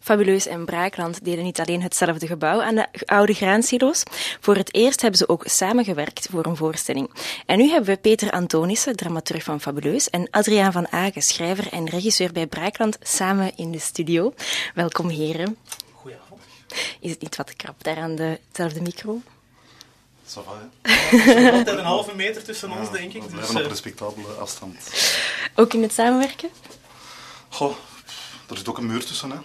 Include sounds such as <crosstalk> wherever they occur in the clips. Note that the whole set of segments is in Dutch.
Fabuleus en Braakland delen niet alleen hetzelfde gebouw aan de oude graansilo's. Voor het eerst hebben ze ook samengewerkt voor een voorstelling. En nu hebben we Peter Antonissen, dramaturg van Fabuleus, en Adriaan van Agen, schrijver en regisseur bij Braakland, samen in de studio. Welkom, heren. Goedenavond. Is het niet wat krap daar aan dezelfde micro? Ça va? Er altijd een halve meter tussen ons, denk ik. We Dus, op eh, respectabele afstand. Ook in het samenwerken? Goh, er zit ook een muur tussen, hè?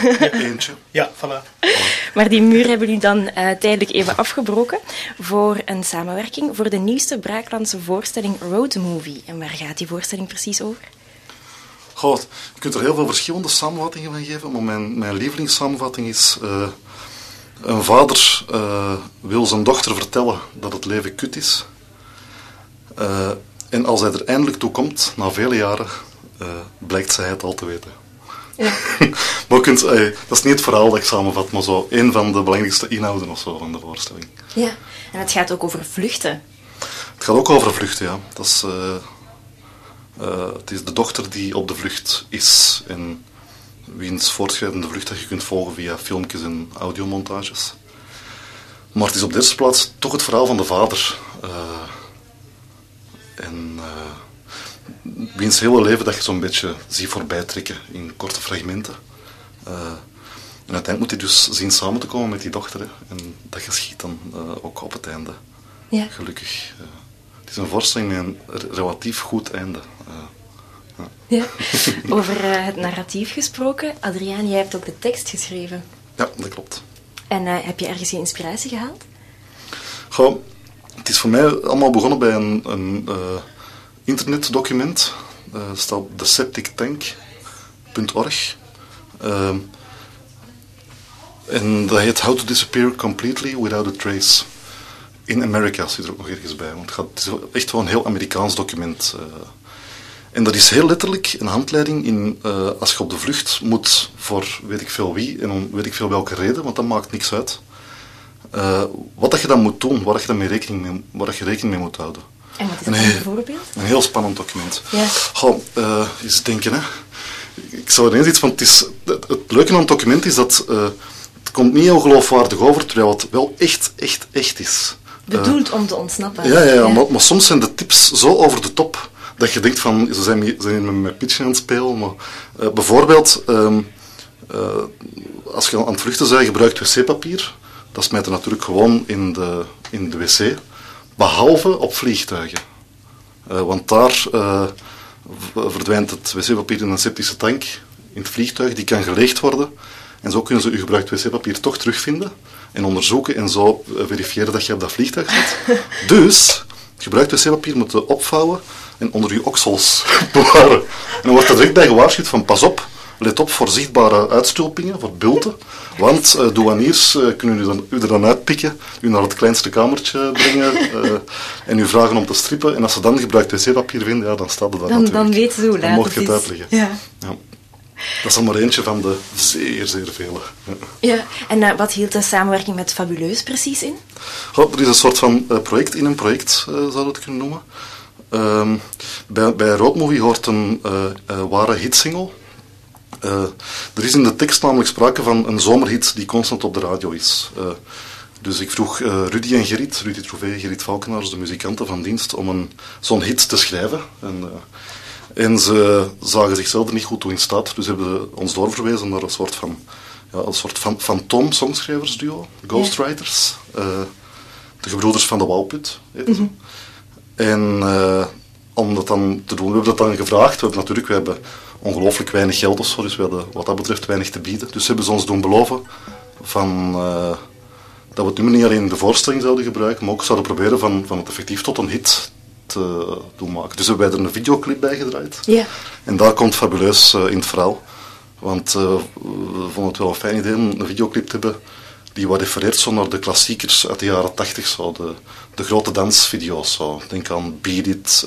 <laughs> Eentje. ja, voilà. Maar die muur hebben jullie dan eh, tijdelijk even afgebroken voor een samenwerking voor de nieuwste Braaklandse voorstelling Road Movie. En waar gaat die voorstelling precies over? Goh, je kunt er heel veel verschillende samenvattingen van geven, maar mijn, mijn lievelingssamenvatting is... eh, een vader eh, wil zijn dochter vertellen dat het leven kut is. Eh, en als hij er eindelijk toe komt, na vele jaren, eh, blijkt zij het al te weten. <laughs> maar kunt, eh, dat is niet het verhaal dat ik samenvat, maar zo een van de belangrijkste inhouden of zo van de voorstelling. Ja. En het gaat ook over vluchten. Het gaat ook over vluchten, ja. Dat is, eh, eh, het is de dochter die op de vlucht is en wiens voortschrijdende vlucht dat je kunt volgen via filmpjes en audiomontages. Maar het is op de eerste plaats toch het verhaal van de vader. en wiens hele leven dat je zo'n beetje ziet voorbijtrekken in korte fragmenten. Eh, en uiteindelijk moet hij dus zien samen te komen met die dochter. hè. En dat geschiet dan eh, ook op het einde. Ja. Gelukkig. eh. het is een voorstelling met een re- relatief goed einde. ja. <laughs> Over het narratief gesproken. Adriaan, jij hebt ook de tekst geschreven. ja, dat klopt. En heb je ergens je inspiratie gehaald? Goh, het is voor mij allemaal begonnen bij een, een internetdocument. Eh, Het staat op theseptictank.org. Ehm, en dat heet How to Disappear Completely Without a Trace. In Amerika zit er ook nog ergens bij. Want het, is echt wel een heel Amerikaans document. eh. en dat is heel letterlijk een handleiding in eh, als je op de vlucht moet voor weet ik veel wie en om weet ik veel welke reden, want dat maakt niks uit. Wat dat je dan moet doen, waar dat je, dan mee rekening mee, waar dat je rekening mee moet houden. En wat is Een dat een voorbeeld? Een heel spannend document. Ja. Goh, eh, eens denken, hè. Ik zou ineens iets van... Het, is, het, het leuke aan het document is dat... eh, het komt niet heel geloofwaardig over, terwijl het wel echt, echt, echt is. Bedoeld om te ontsnappen. Ja, ja, ja, Maar, maar soms zijn de tips zo over de top dat je denkt van, ze zijn, ze zijn met mijn pitchen aan het spelen. Maar, eh, bijvoorbeeld, ehm, eh, als je aan het vluchten bent, gebruikt wc-papier. Dat smijt er natuurlijk gewoon in de, in de wc. Behalve op vliegtuigen. Eh, want daar eh, verdwijnt het wc-papier in een septische tank in het vliegtuig. Die kan geleegd worden. En zo kunnen ze uw gebruikt wc-papier toch terugvinden en onderzoeken en zo eh, verifiëren dat je op dat vliegtuig zit. <laughs> dus, gebruikt wc-papier moeten opvouwen en onder je oksels <laughs> bewaren. En dan wordt er direct bij gewaarschuwd van pas op, let op voor zichtbare uitstulpingen, voor bulten. Want eh, douaniers eh, kunnen u, dan, u er dan uitpikken, u naar het kleinste kamertje brengen eh, en u vragen om te strippen. En als ze dan gebruikt wc-papier vinden, ja, dan staat het daar Dan, natuurlijk. dan weten ze hoe laat Dan mocht je het uitleggen. Ja. Ja. Dat is dan maar eentje van de zeer, zeer vele. Ja. ja. En wat hield de samenwerking met Fabuleus precies in? Goh, er is een soort van eh, project in een project, zou je het kunnen noemen. Ehm, bij, bij Roadmovie hoort een eh, eh, ware hitsingle. Eh, er is in de tekst namelijk sprake van een zomerhit die constant op de radio is. Eh, dus ik vroeg eh, Rudy en Gerrit, Rudy Trouvé, Gerrit Valkenaars, de muzikanten van dienst, om een, zo'n hit te schrijven. En, en ze zagen zichzelf er niet goed toe in staat, dus hebben ze ons doorverwezen naar een soort van, ja, een soort van fantoom songschrijversduo, Ghostwriters. De gebroeders van de Walput. heet ze. En om dat dan te doen, we hebben dat dan gevraagd. We hebben natuurlijk, we hebben ongelooflijk weinig geld of zo, dus we hadden wat dat betreft weinig te bieden. Dus hebben ze ons doen beloven van, eh, dat we het nummer niet alleen in de voorstelling zouden gebruiken, maar ook zouden proberen van, van het effectief tot een hit te doen maken. Dus hebben wij er een videoclip bij gedraaid. Ja. En daar komt fabuleus eh, in het verhaal. Want eh, we vonden het wel een fijn idee om een videoclip te hebben die wat refereert zo naar de klassiekers uit de jaren tachtig, de, de grote dansvideo's. Zo. Denk aan Beat It,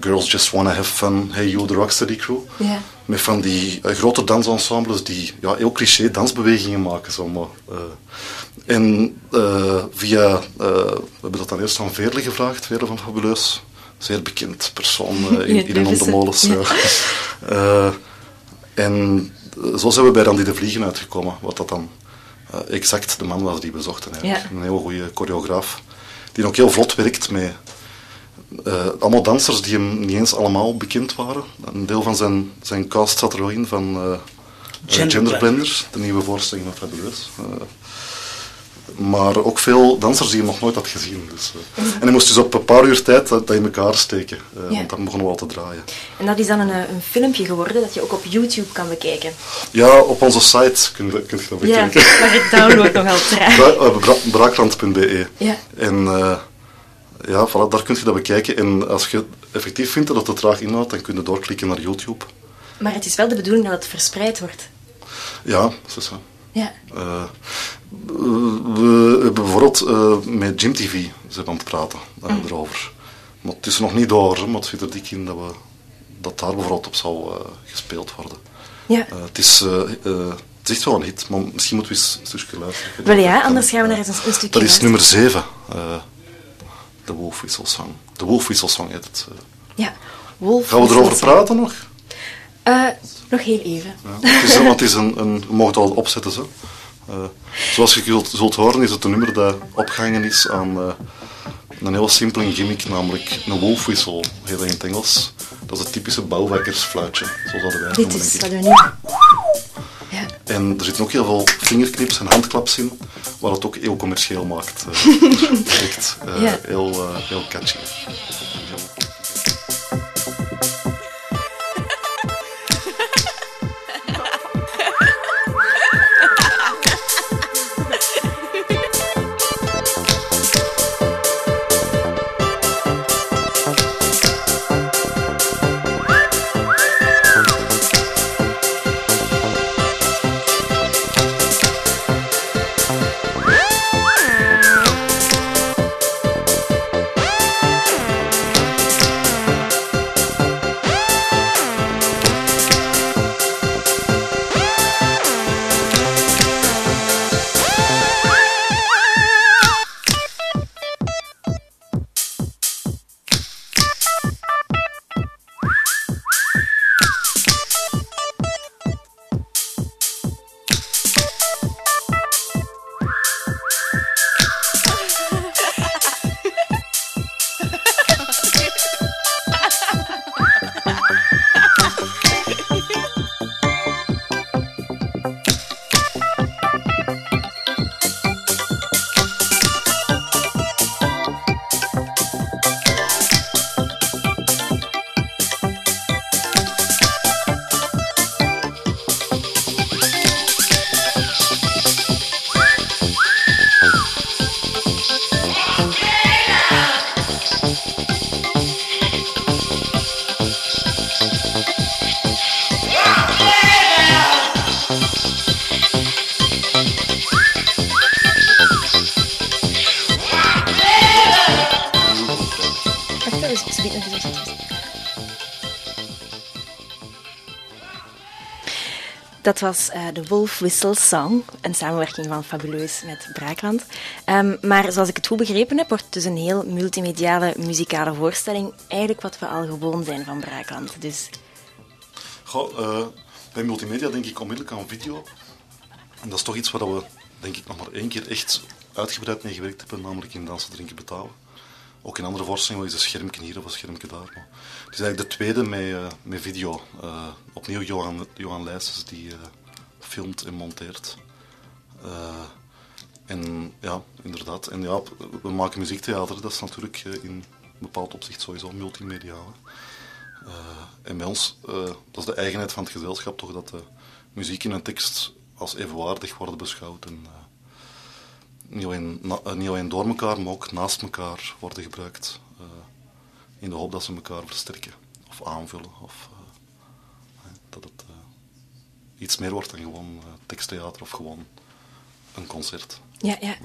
Girls Just Wanna Have Fun, Hey You, The Rocksteady Crew. Ja. Met van die eh, grote dansensembles die ja, heel cliché dansbewegingen maken. Zo, maar, eh, en eh, via, we hebben dat dan eerst aan Veerle gevraagd, Veerle van Fabuleus. Zeer bekend persoon in, Ja, in en om de molens. Ja. ja. En zo zijn we bij Randy de Vliegen uitgekomen, wat dat dan exact de man was die we zochten. eigenlijk. Een heel goede choreograaf, die ook heel vlot werkt met eh, allemaal dansers die hem niet eens allemaal bekend waren. Een deel van zijn, zijn cast zat er wel in van Gender Genderblenders, de nieuwe voorstelling van Fabuleus. Maar ook veel dansers die hem nog nooit had gezien. Dus, eh. En hij moest dus op een paar uur tijd dat, dat in elkaar steken, Ja. want dan begonnen we al te draaien. En dat is dan een, een filmpje geworden dat je ook op YouTube kan bekijken. Ja, op onze site kun je, kun je dat Ja, bekijken. maar het download nog <laughs> traag. Bra bra- braakland.be. Ja. En ja, voilà, daar kun je dat bekijken. En als je effectief vindt dat het te traag inhoudt, dan kun je doorklikken naar YouTube. Maar het is wel de bedoeling dat het verspreid wordt. Ja, is zo. Ja. Eh, we hebben bijvoorbeeld eh, met Jim TV zijn aan het praten Mm. erover. Maar het is nog niet door, maar het zit er dik in dat, we, dat daar bijvoorbeeld op eh, gespeeld worden. Ja. Het, is, het is echt wel een hit, maar misschien moeten we eens een stukje luisteren. Wel ja, anders gaan we naar eens een, stukje Dat is nummer 7, de Wolfwisselsong. De Wolfwisselsong heet het. eh. Ja. Wolf Gaan we erover praten nog? Eh, nog heel even. Ja, het is, een- want het is een, een, we mogen het al opzetten. Zo. Eh, zoals je zult, zult horen is het een nummer dat opgehangen is aan eh, een heel simpele gimmick, namelijk een wolfwissel, heet dat in het Engels. Dat is het typische bouwwerkersfluitje, zo zouden wij het Dit noemen, is denk wat ik. we nu... Ja. En er zitten ook heel veel vingerknips en handklaps in, wat het ook heel commercieel maakt. Echt eh, <laughs> heel, eh, heel catchy. Dat was eh, de Wolf Whistle Song, een samenwerking van Fabuleus met Braakland. Ehm, maar zoals ik het goed begrepen heb, wordt het dus een heel multimediale muzikale voorstelling. Eigenlijk wat we al gewoon zijn van Braakland. Dus eh, bij multimedia denk ik onmiddellijk aan video. En dat is toch iets waar we, denk ik, nog maar één keer echt uitgebreid mee gewerkt hebben, namelijk in Dansen, Drinken, Betalen. Ook in andere voorstellingen wel eens een schermpje hier of een schermpje daar. Maar het is eigenlijk de tweede met, eh, met video. Eh, opnieuw Johan, Johan Leijsens die eh, filmt en monteert. En ja, inderdaad. En ja, we maken muziektheater, dat is natuurlijk in een bepaald opzicht sowieso multimediaal. en bij ons, dat is de eigenheid van het gezelschap toch, dat de muziek en een tekst als evenwaardig worden beschouwd. En, niet, alleen, na- eh, niet alleen door elkaar, maar ook naast elkaar worden gebruikt. eh, in de hoop dat ze elkaar versterken of aanvullen. Of eh, dat het eh, iets meer wordt dan gewoon teksttheater of gewoon een concert. ja, ja.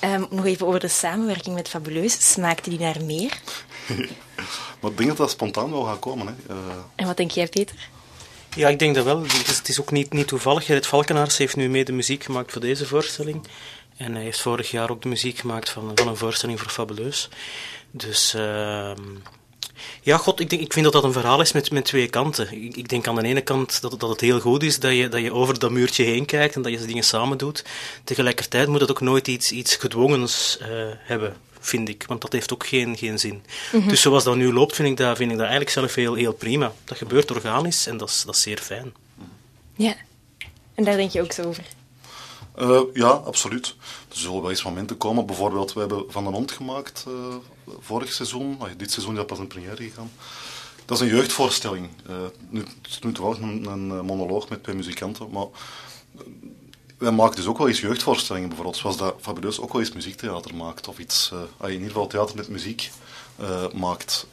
Ehm, nog even over de samenwerking met Fabuleus. Smaakte die naar meer? <laughs> Maar ik denk dat dat spontaan wel gaat komen. Hè. Eh, En wat denk jij, Peter? Ja, ik denk dat wel. Het is, het is ook niet, niet toevallig. Gerrit Valkenaars heeft nu mee de muziek gemaakt voor deze voorstelling. En hij heeft vorig jaar ook de muziek gemaakt van, van een voorstelling voor Fabuleus. Dus ehm, Ja, god, ik, denk, ik vind dat dat een verhaal is met, met twee kanten. Ik, ik denk aan de ene kant dat, dat het heel goed is dat je, dat je over dat muurtje heen kijkt en dat je dingen samen doet. Tegelijkertijd moet het ook nooit iets, iets gedwongens uh, hebben, vind ik. Want dat heeft ook geen, geen zin. Dus zoals dat nu loopt, vind ik dat, vind ik dat eigenlijk zelf heel, heel prima. Dat gebeurt organisch en dat is, dat is zeer fijn. Ja, en daar denk je ook zo over. Uh, ja, absoluut. Er zullen wel eens momenten komen. Bijvoorbeeld, we hebben Van den Hond gemaakt uh, vorig seizoen. dit seizoen is dat pas in première gegaan. Dat is een jeugdvoorstelling. Uh, nu, het is wel een, monoloog met twee muzikanten, maar wij maken dus ook wel eens jeugdvoorstellingen, bijvoorbeeld, zoals dat Fabuleus ook wel eens muziektheater maakt, of iets, in ieder geval theater met muziek maakt.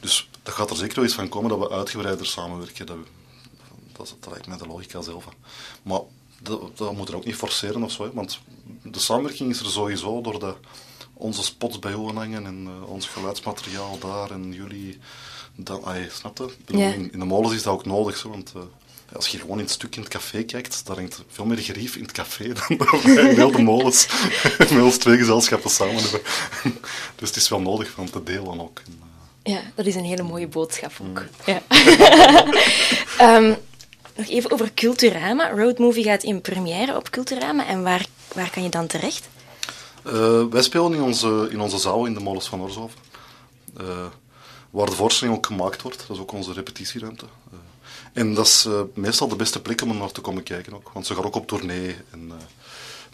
dus dat gaat er zeker wel eens van komen dat we uitgebreider samenwerken. Dat, dat, dat lijkt mij de logica zelf. Maar dat, dat moet er ook niet forceren of zo, want de samenwerking is er sowieso door de, onze spots bij hangen en uh, ons geluidsmateriaal daar en jullie. Dan, ay, snap je? In, in, de molens is dat ook nodig, zo, want uh, als je gewoon in het stuk in het café kijkt, daar hangt veel meer gerief in het café <laughs> dan in heel de molens <laughs> met ons twee gezelschappen samen hebben. <laughs> dus het is wel nodig om te delen ook. En, uh, ja, dat is een hele mooie boodschap ook. Mm. Ja. um, Nog even over Culturama. Roadmovie gaat in première op Culturama. En waar, waar kan je dan terecht? Uh, wij spelen in onze, in onze zaal in de Molens van Orshoven. Uh, waar de voorstelling ook gemaakt wordt. Dat is ook onze repetitieruimte. Uh, en dat is meestal de beste plek om er naar te komen kijken ook. Want ze gaan ook op tournee. En,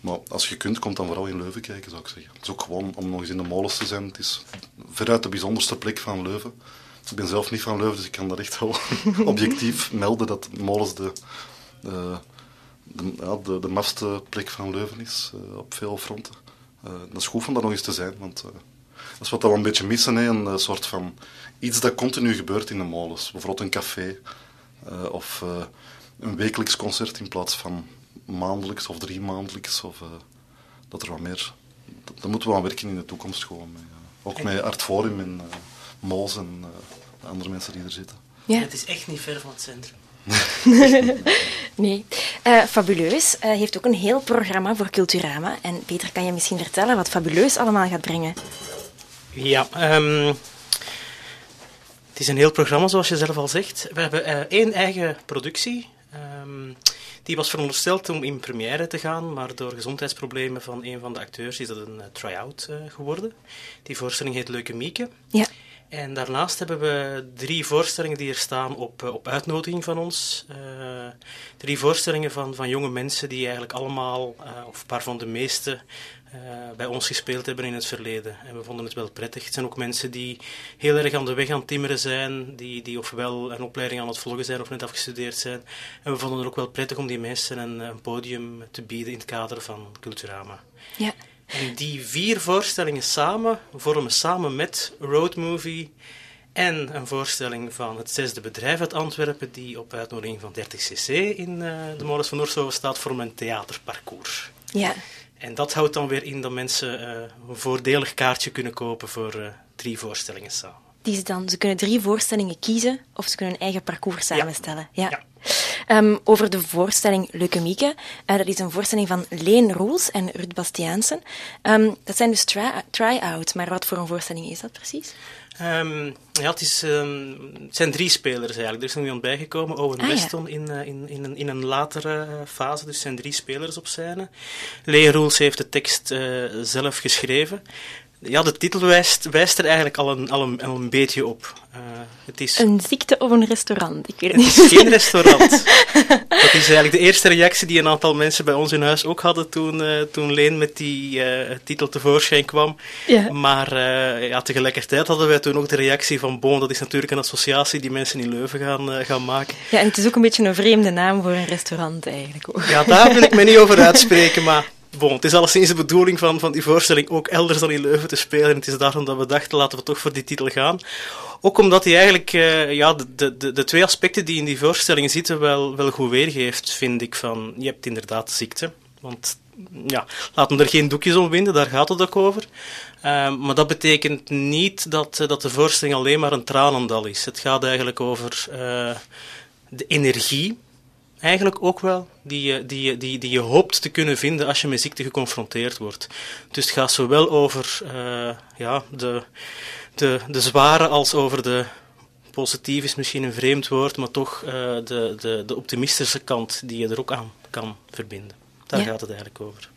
maar als je kunt, kom dan vooral in Leuven kijken, zou ik zeggen. Het is ook gewoon om nog eens in de molens te zijn. Het is veruit de bijzonderste plek van Leuven. Ik ben zelf niet van Leuven, dus ik kan dat echt wel <laughs> objectief melden dat Molens de, de, ja, de, de mafste plek van Leuven is uh, op veel fronten. Uh, dat is goed om daar nog eens te zijn, want uh, dat is wat we een beetje missen, hè, een soort van iets dat continu gebeurt in de molens. Bijvoorbeeld een café of een wekelijks concert in plaats van maandelijks of drie maandelijks. Of, dat er wat meer... Dat, moeten we aan werken in de toekomst gewoon. Mee, ook met Artforum en Mols en andere mensen die er zitten. Ja. Het is echt niet ver van het centrum. <laughs> nee. Uh, Fabuleus uh, heeft ook een heel programma voor Culturama. En Peter, kan je misschien vertellen wat Fabuleus allemaal gaat brengen? Ja, um, het is een heel programma, zoals je zelf al zegt. We hebben uh, één eigen productie. Um, die was verondersteld om in première te gaan, maar door gezondheidsproblemen van een van de acteurs is dat een try-out geworden. Die voorstelling heet Leukemieke. Ja. En daarnaast hebben we drie voorstellingen die er staan op, eh, op uitnodiging van ons. Uh, drie voorstellingen van, van jonge mensen die eigenlijk allemaal, uh, of een paar van de meeste, bij ons gespeeld hebben in het verleden. En we vonden het wel prettig. Het zijn ook mensen die heel erg aan de weg aan het timmeren zijn, die, die ofwel een opleiding aan het volgen zijn of net afgestudeerd zijn. En we vonden het ook wel prettig om die mensen een, een podium te bieden in het kader van Culturama. Ja. En die vier voorstellingen samen vormen samen met Roadmovie en een voorstelling van het zesde bedrijf uit Antwerpen, die op uitnodiging van 30cc in uh, de Molens van Oorsoven staat, voor een theaterparcours. Ja. En dat houdt dan weer in dat mensen uh, een voordelig kaartje kunnen kopen voor uh, drie voorstellingen samen. Die ze, dan, ze kunnen drie voorstellingen kiezen of ze kunnen een eigen parcours samenstellen. Ja. ja. Um, over de voorstelling Leukemieke. Uh, dat is een voorstelling van Leen Roels en Ruud Bastiaansen. Um, dat zijn dus try-out, maar wat voor een voorstelling is dat precies? Um, ja, het, is, het, zijn drie spelers eigenlijk. Er is nog iemand bijgekomen, Owen ah, Weston, ja. in, uh, in, in, een, in een latere uh, fase. Dus er zijn drie spelers op scène. Leen Roels heeft de tekst zelf geschreven. Ja, de titel wijst, wijst er eigenlijk al een, al een, al een beetje op. Uh, het is... Een ziekte of een restaurant? Ik weet het, het is geen restaurant. <laughs> dat is eigenlijk de eerste reactie die een aantal mensen bij ons in huis ook hadden toen, uh, toen Leen met die uh, titel tevoorschijn kwam. Ja. Maar ja, tegelijkertijd hadden wij toen ook de reactie van Boom, dat is natuurlijk een associatie die mensen in Leuven gaan, gaan maken. Ja, en het is ook een beetje een vreemde naam voor een restaurant eigenlijk. Ook. Ja, daar wil ik me niet over uitspreken, maar Bon, het is alleszins de bedoeling van, van die voorstelling ook elders dan in Leuven te spelen. En het is daarom dat we dachten, laten we toch voor die titel gaan. Ook omdat hij eigenlijk uh, ja, de, de, de twee aspecten die in die voorstelling zitten wel, wel goed weergeeft, vind ik. Van, je hebt inderdaad ziekte. Want ja, laat me er geen doekjes om winden, daar gaat het ook over. Uh, maar dat betekent niet dat, dat de voorstelling alleen maar een tranendal is. Het gaat eigenlijk over uh, de energie Eigenlijk ook wel, die je, die, die, die je hoopt te kunnen vinden als je met ziekte geconfronteerd wordt. Dus het gaat zowel over uh, ja, de, de, de zware als over de positief is misschien een vreemd woord, maar toch uh, de, de, de optimistische kant die je er ook aan kan verbinden. Daar Ja. gaat het eigenlijk over.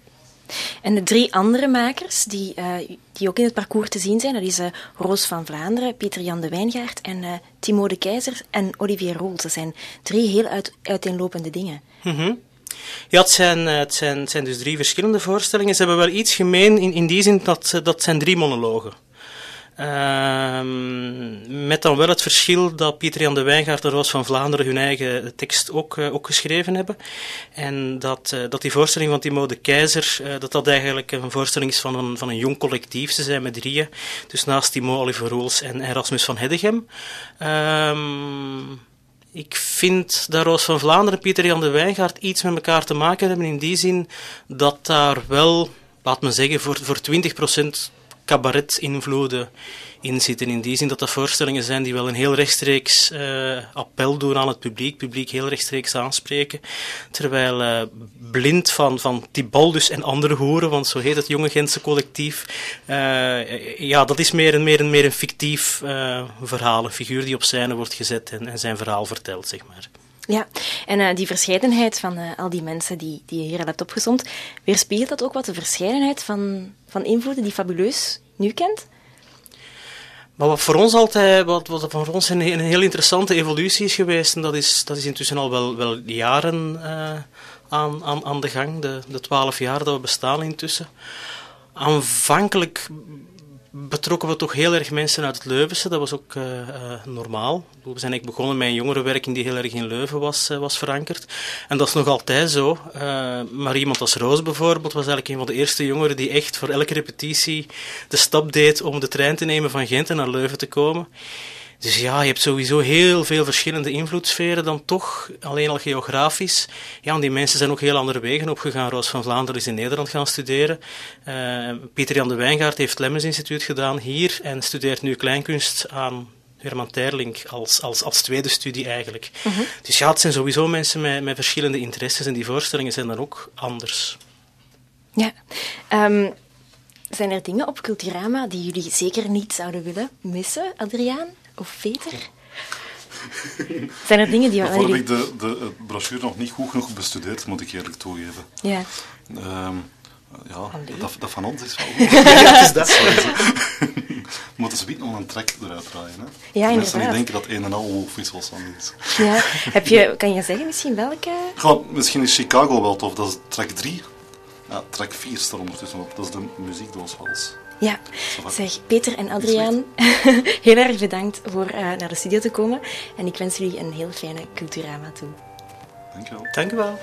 En de drie andere makers die, eh, die ook in het parcours te zien zijn, dat is eh, Roos van Vlaanderen, Pieter Jan de Wijngaard en eh, Timo de Keizer en Olivier Roels. Dat zijn drie heel uit, uiteenlopende dingen. Mhm. Ja, het zijn, het, zijn, het zijn dus drie verschillende voorstellingen. Ze hebben wel iets gemeen in, in die zin dat dat zijn drie monologen. Ehm, met dan wel het verschil dat Pieter Jan de Wijngaard en Roos van Vlaanderen hun eigen tekst ook, eh, ook geschreven hebben. En dat, eh, dat die voorstelling van Timo de Keizer, eh, dat dat eigenlijk een voorstelling is van een, van een jong collectief. Ze zijn met drieën, dus naast Timo, Oliver Roels en Erasmus van Heddegem. Ehm, ik vind dat Roos van Vlaanderen en Pieter Jan de Wijngaard iets met elkaar te maken hebben in die zin dat daar wel, laat me zeggen, voor, voor 20% cabaret-invloeden in zitten. In die zin dat dat voorstellingen zijn die wel een heel rechtstreeks eh, appel doen aan het publiek, publiek heel rechtstreeks aanspreken. Terwijl eh, Blind van, van Tibaldus en andere hoeren, want zo heet het jonge Gentse collectief, eh, ja, dat is meer een, meer een, meer een fictief verhaal, een figuur die op scène wordt gezet en, en zijn verhaal vertelt, zeg maar. Ja, en eh, die verscheidenheid van eh, al die mensen die, die je hier al hebt opgezomd, weerspiegelt dat ook wat de verscheidenheid van, van invloeden die Fabuleus nu kent? Maar wat voor ons altijd, wat, wat voor ons een, een heel interessante evolutie is geweest, en dat is, dat is intussen al wel, wel jaren eh, aan, aan, aan de gang, de twaalf jaar dat we bestaan intussen. Aanvankelijk betrokken we toch heel erg mensen uit het Leuvense, dat was ook eh, eh, normaal. We zijn eigenlijk begonnen met een jongerenwerking die heel erg in Leuven was, eh, was verankerd. En dat is nog altijd zo. Maar iemand als Roos bijvoorbeeld was eigenlijk een van de eerste jongeren die echt voor elke repetitie de stap deed om de trein te nemen van Gent en naar Leuven te komen. Dus ja, je hebt sowieso heel veel verschillende invloedssferen dan toch, alleen al geografisch. Ja, en die mensen zijn ook heel andere wegen opgegaan. Roos van Vlaanderen is in Nederland gaan studeren. Eh, Pieter Jan de Wijngaard heeft het Lemmens Instituut gedaan hier en studeert nu kleinkunst aan Herman Terling als, als, als tweede studie eigenlijk. Dus ja, het zijn sowieso mensen met, met verschillende interesses en die voorstellingen zijn dan ook anders. Ja. Ehm, zijn er dingen op Culturama die jullie zeker niet zouden willen missen, Adriaan of Peter? zijn er dingen die waar Daarvoor heb ik de, de brochure nog niet goed genoeg bestudeerd, moet ik eerlijk toegeven. Ja. Ehm, ja, dat, dat van ons is wel <laughs> is dat. <laughs> We <laughs> moeten ze nog een trek eruit draaien. Hè? Ja, Mensen inderdaad. die denken dat een en al aan is. ja. Heb je, kan je zeggen misschien welke? Goh, misschien is Chicago wel tof, dat is track 3. Ja, track 4 staat ondertussen op, dat is de muziekdoosvals. Ja, zeg Peter en Adriaan, <laughs> heel erg bedankt voor eh, naar de studio te komen. En ik wens jullie een heel fijne Culturama toe. Dankjewel. Dank u wel.